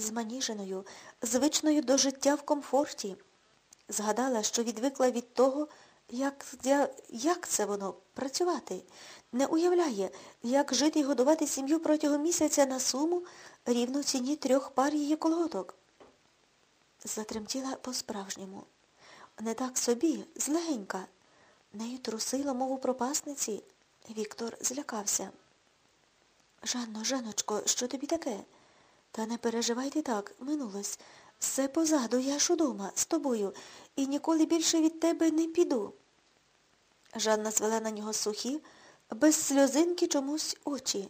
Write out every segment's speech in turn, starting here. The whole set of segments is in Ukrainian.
зманіженою, звичною до життя в комфорті. Згадала, що відвикла від того, як, як це воно працювати. Не уявляє, як жити і годувати сім'ю протягом місяця на суму рівно ціні трьох пар її колготок. Затремтіла по-справжньому. Не так собі, злегенька. Нею трусило мову пропасниці. Віктор злякався. Жанно, Жаночко, що тобі таке? Та не переживай ти так, минулось. Все позаду, я ж удома, з тобою, і ніколи більше від тебе не піду. Жанна звела на нього сухі, без сльозинки чомусь очі.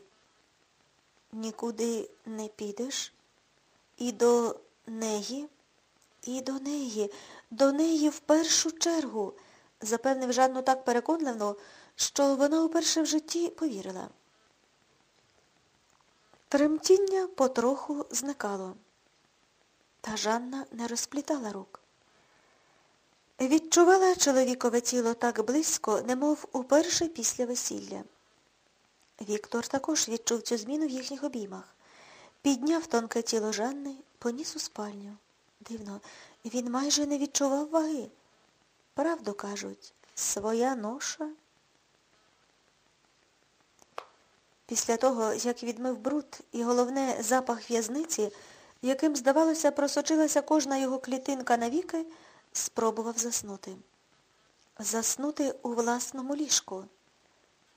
Нікуди не підеш? І до неї, і до неї, до неї в першу чергу, запевнив Жанну так переконливо, що вона уперше в житті повірила. Тремтіння потроху зникало. Та Жанна не розплітала рук. Відчувала чоловікове тіло так близько, немов уперше після весілля. Віктор також відчув цю зміну в їхніх обіймах. Підняв тонке тіло Жанни, поніс у спальню. Дивно, він майже не відчував ваги. Правду кажуть, своя ноша. Після того, як відмив бруд і головне запах в'язниці, яким, здавалося, просочилася кожна його клітинка навіки, спробував заснути. Заснути у власному ліжку.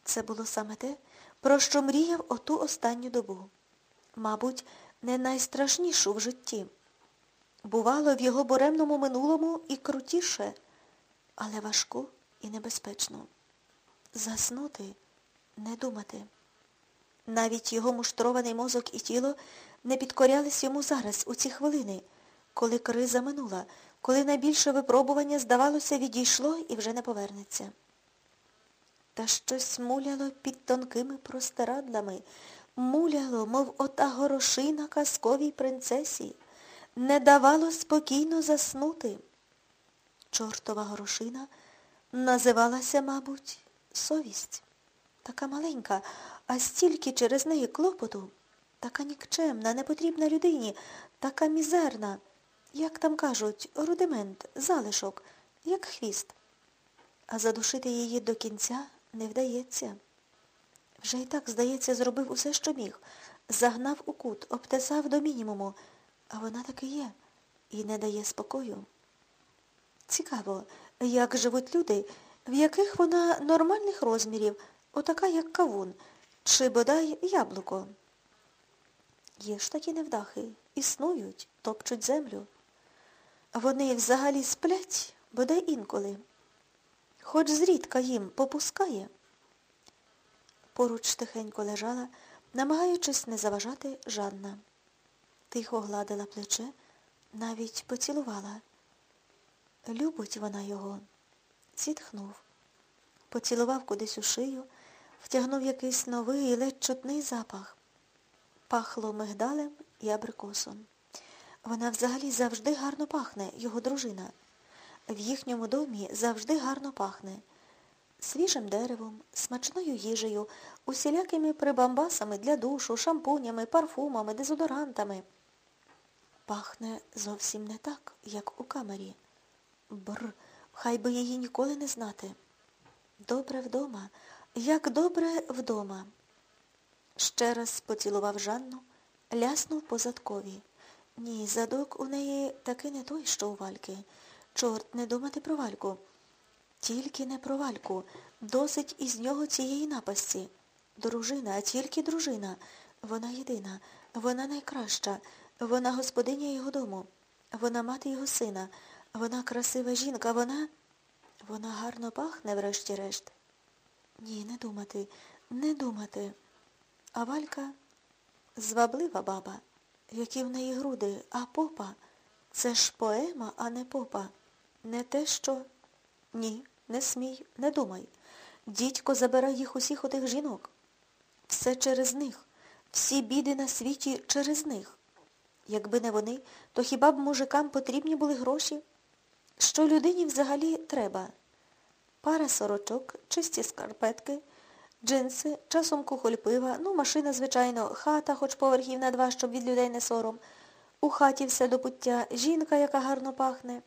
Це було саме те, про що мріяв оту останню добу. Мабуть, не найстрашнішу в житті. Бувало в його буремному минулому і крутіше, але важку і небезпечну. Заснути, не думати. Навіть його муштрований мозок і тіло не підкорялись йому зараз, у ці хвилини, коли криза минула, коли найбільше випробування, здавалося, відійшло і вже не повернеться. Та щось муляло під тонкими простирадлами, муляло, мов ота горошина казковій принцесі, не давало спокійно заснути. Чортова горошина називалася, мабуть, совість. Така маленька, а стільки через неї клопоту, така нікчемна, непотрібна людині, така мізерна, як там кажуть, рудимент, залишок, як хвіст. А задушити її до кінця не вдається. Вже і так, здається, зробив усе, що міг. Загнав у кут, обтесав до мінімуму, а вона таки є і не дає спокою. Цікаво, як живуть люди, в яких вона нормальних розмірів, отака, як кавун, чи бодай яблуко. Є ж такі невдахи, існують, топчуть землю. Вони взагалі сплять, бодай інколи. Хоч зрідка їм попускає. Поруч тихенько лежала, намагаючись не заважати Жанна. Тихо гладила плече, навіть поцілувала. Любить вона його. Зітхнув. Поцілував кудись у шию, втягнув якийсь новий, ледь чутний запах. Пахло мигдалем і абрикосом. Вона взагалі завжди гарно пахне, його дружина. В їхньому домі завжди гарно пахне. Свіжим деревом, смачною їжею, усілякими прибамбасами для душу, шампунями, парфумами, дезодорантами. Пахне зовсім не так, як у камері. Бр, хай би її ніколи не знати. Добре вдома, як добре вдома. Ще раз поцілував Жанну, ляснув по задкові. Ні, задок у неї таки не той, що у Вальки. Чорт, не думати про Вальку. Тільки не про Вальку. Досить із нього цієї напасті. Дружина, а тільки дружина. Вона єдина, вона найкраща, вона господиня його дому, вона мати його сина, вона красива жінка, вона... Вона гарно пахне, врешті-решт. Ні, не думати, не думати. А Валька зваблива баба, які в неї груди, а попа. Це ж поема, а не попа. Не те, що... Ні, не смій, не думай. Дідько забирай їх усіх отих жінок. Все через них. Всі біди на світі через них. Якби не вони, то хіба б мужикам потрібні були гроші? Що людині взагалі треба? Пара сорочок, чисті скарпетки, джинси, часом кухоль пива, ну, машина, звичайно, хата, хоч поверхів на два, щоб від людей не сором. У хаті все до пуття, жінка, яка гарно пахне.